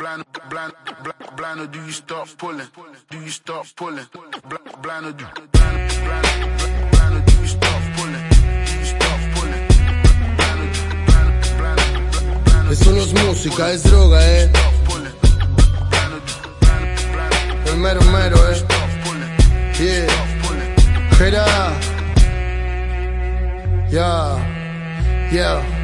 Blind, blind, blind, blind, or do you start pulling? Do you start pulling? Blind, blind, or do, blind, blind, blind, blind, or do you start pulling? Do you start pulling? Blind, blind, blind, blind, blind, or Esto no es música, es droga, eh. pulling? Blind, or do- blind, blind, El mero mero, eh. pulling? Yeah. Jera. Ya. Yeah.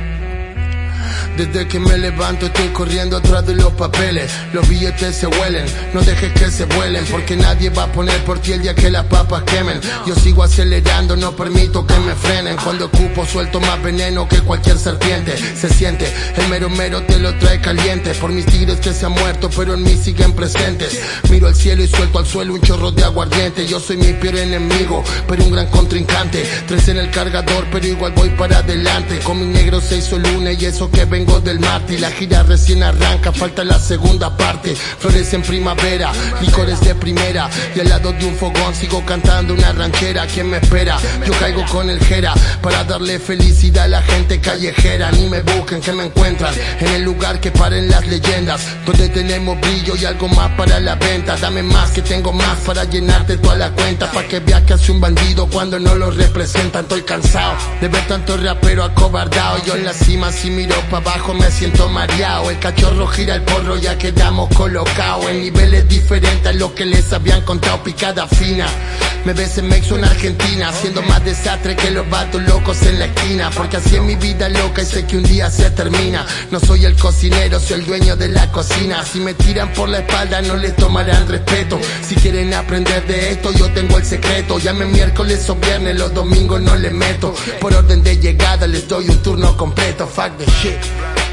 Desde que me levanto estoy corriendo atrás de los papeles. Los billetes se huelen, no dejes que se vuelen Porque nadie va a poner por ti el día que las papas quemen. Yo sigo acelerando, no permito que me frenen. Cuando ocupo suelto más veneno que cualquier serpiente. Se siente, el mero mero te lo trae caliente. Por mis tigres que se han muerto pero en mí siguen presentes. Miro al cielo y suelto al suelo un chorro de aguardiente. Yo soy mi peor enemigo, pero un gran contrincante. Tres en el cargador pero igual voy para adelante. Con mi negro se hizo el lunes y eso que vengo del martes La gira recién arranca, falta la segunda parte. Flores en primavera, licores de primera. Y al lado de un fogón sigo cantando una ranchera. ¿Quién me espera? Yo caigo con el jera Para darle felicidad a la gente callejera. Ni me busquen que me encuentran En el lugar que paren las leyendas. Donde tenemos brillo y algo más para la venta. Dame más que tengo más para llenarte toda la cuenta. Pa' que veas que hace un bandido cuando no lo representan. Estoy cansado de ver tanto rapero acobardado. Yo en la cima si miro pa' abajo me siento mareado. El cachorro gira el porro ya quedamos colocados. En niveles diferentes a lo que les habían contado picada fina me ves en Mexo en Argentina Haciendo más desastre que los vatos locos en la esquina. Porque así es mi vida loca y sé que un día se termina. No soy el cocinero, soy el dueño de la cocina. Si me tiran por la espalda no les tomarán respeto. Si quieren aprender de esto yo tengo el secreto. Llame miércoles o viernes, los domingos no les meto. Por orden de llegada les doy un turno completo. Fuck the shit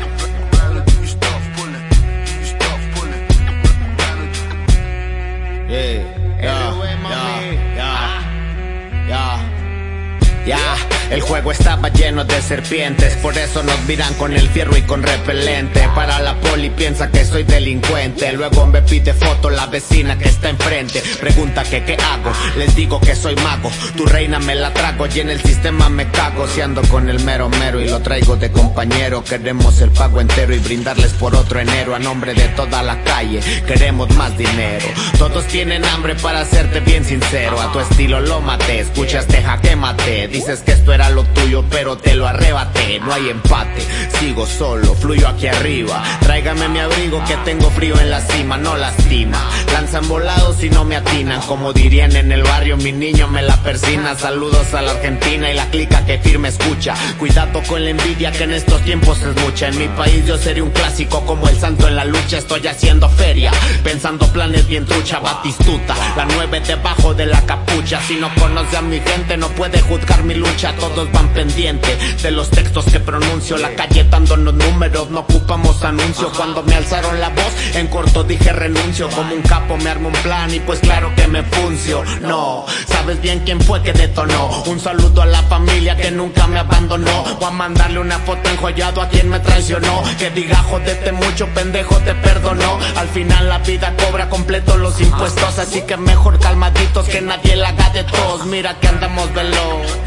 ya. El juego estaba lleno de serpientes, por eso nos miran con el fierro y con repelente. Para la poli piensa que soy delincuente, luego me pide foto la vecina que está enfrente. Pregunta que qué hago, les digo que soy mago. Tu reina me la trago y en el sistema me cago. Si ando con el mero mero y lo traigo de compañero, queremos el pago entero y brindarles por otro enero a nombre de toda la calle. Queremos más dinero. Todos tienen hambre para serte bien sincero. A tu estilo lo maté, escuchaste jaque mate. Dices que esto era lo tuyo, pero te lo arrebaté. No hay empate, sigo solo, fluyo aquí arriba. Tráigame mi abrigo que tengo frío en la cima, no lastima. Lanzan volados y no me atinan, como dirían en el barrio, mi niño me la persina. Saludos a la Argentina y la clica que firme escucha. Cuidado con la envidia que en estos tiempos es mucha. En mi país yo seré un clásico como el santo en la lucha. Estoy haciendo feria, pensando planes bien trucha, batistuta. La nueve debajo de la capucha. Si no conoce a mi gente, no puede juzgar mi lucha. Todos van pendientes de los textos que pronuncio. La calle dándonos números, no ocupamos anuncio. Cuando me alzaron la voz, en corto dije renuncio. Como un capo me armo un plan y pues claro que me funcio. No, sabes bien quién fue que detonó. Un saludo a la familia que nunca me abandonó. O a mandarle una foto enjollado a quien me traicionó. Que diga jodete mucho, pendejo, te perdonó. Al final la vida cobra completo los impuestos. Así que mejor calmaditos que nadie la haga de todos. Mira que andamos veloz.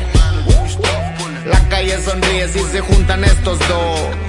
La calle sonríe si se juntan estos dos.